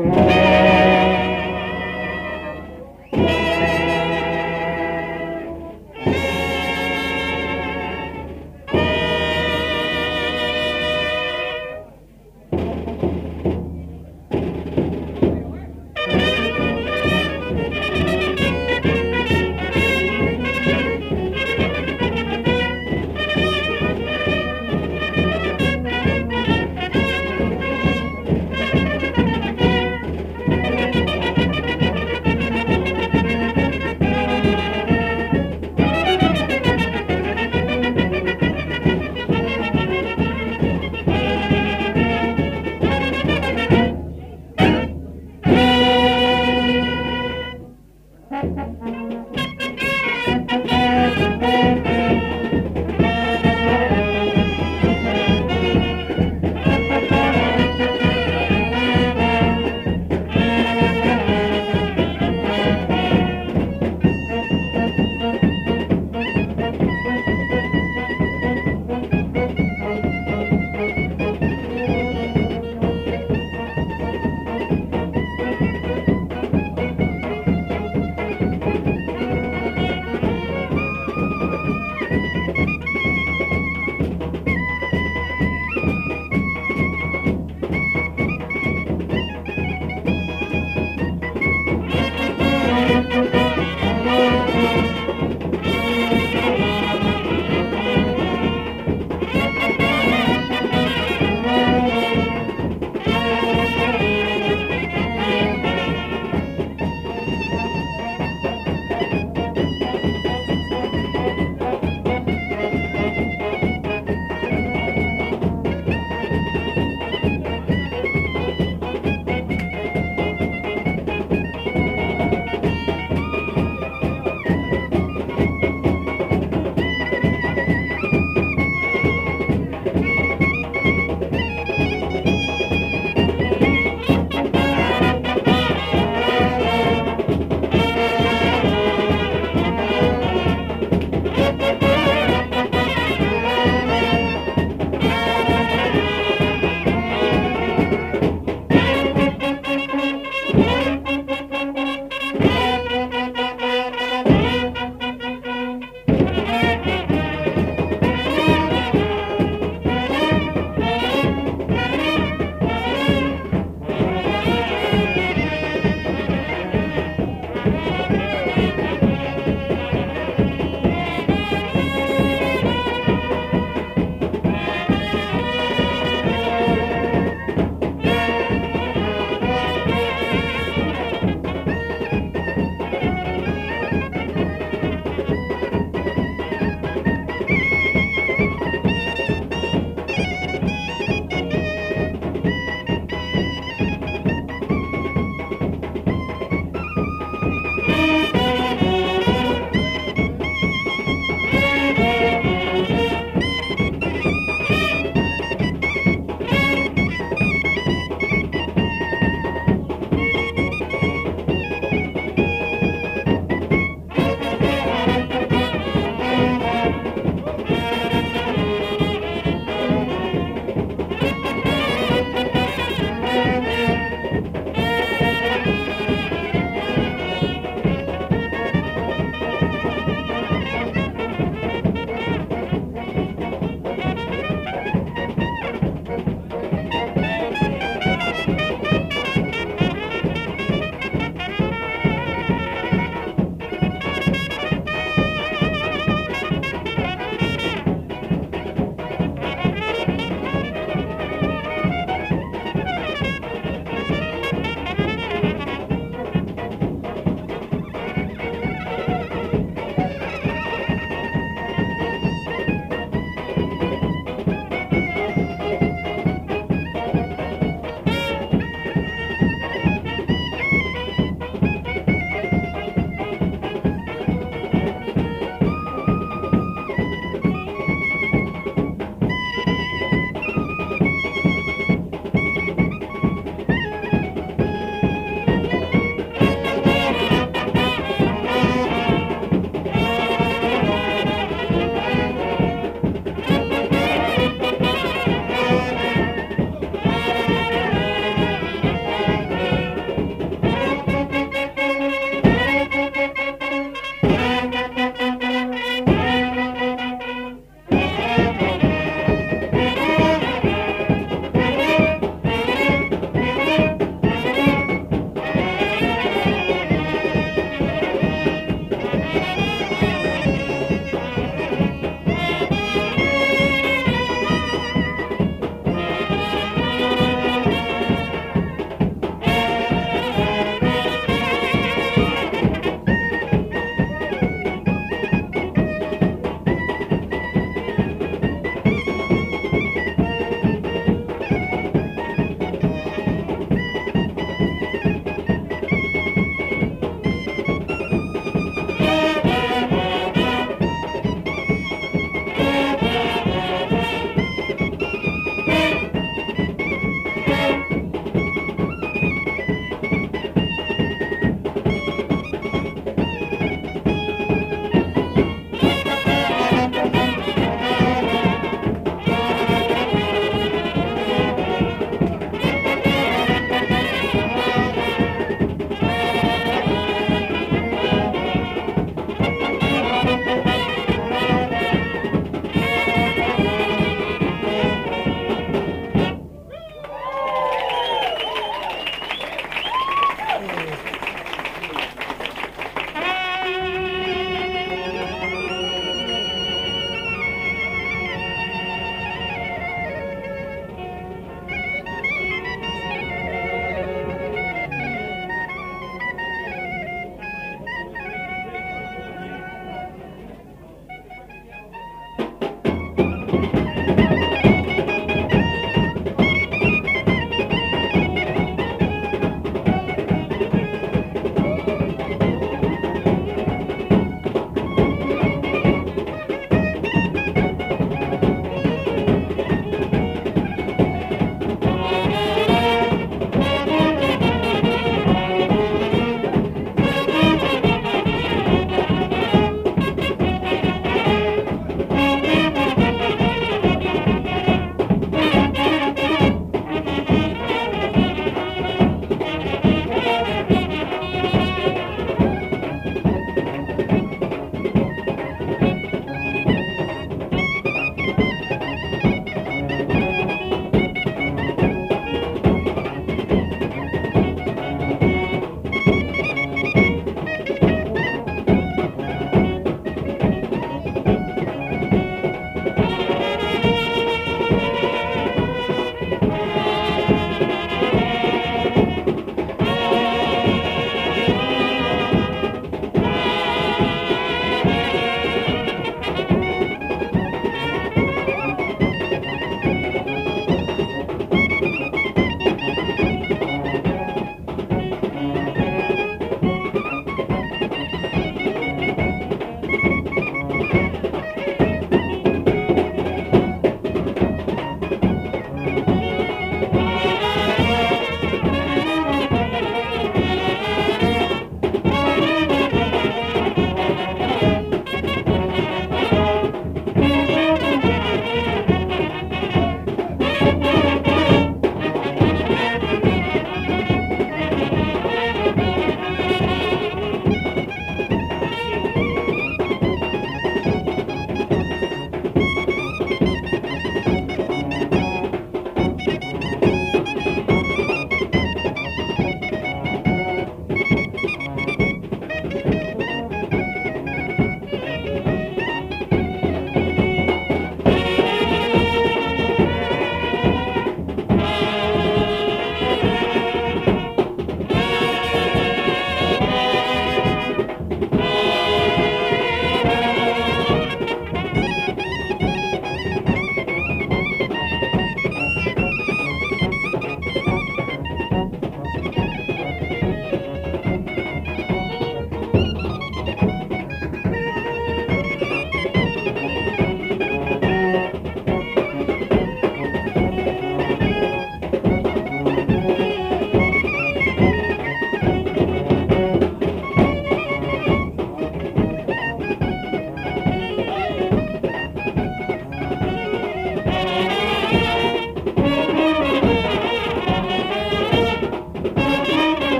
Mm-hmm.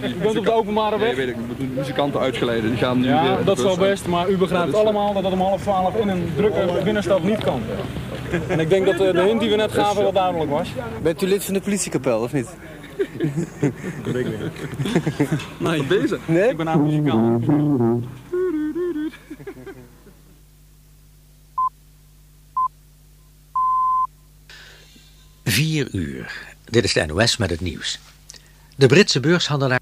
Doen U bent op de openbare Nee, weg. weet ik niet. We doen muzikanten uitgeleiden. Die gaan nu Ja, dat is wel best, maar u begrijpt Dat allemaal dat dat om half twaalf in een drukke binnenstad niet kan. En ik denk dat eh, de hint die we net gaven wel duidelijk was. Bent u lid van de politiekapel of niet? Nee, Deze? Nee? ik ben nou muzikant. Vier uur. Dit is de NOS met het nieuws. De Britse beurshandelaar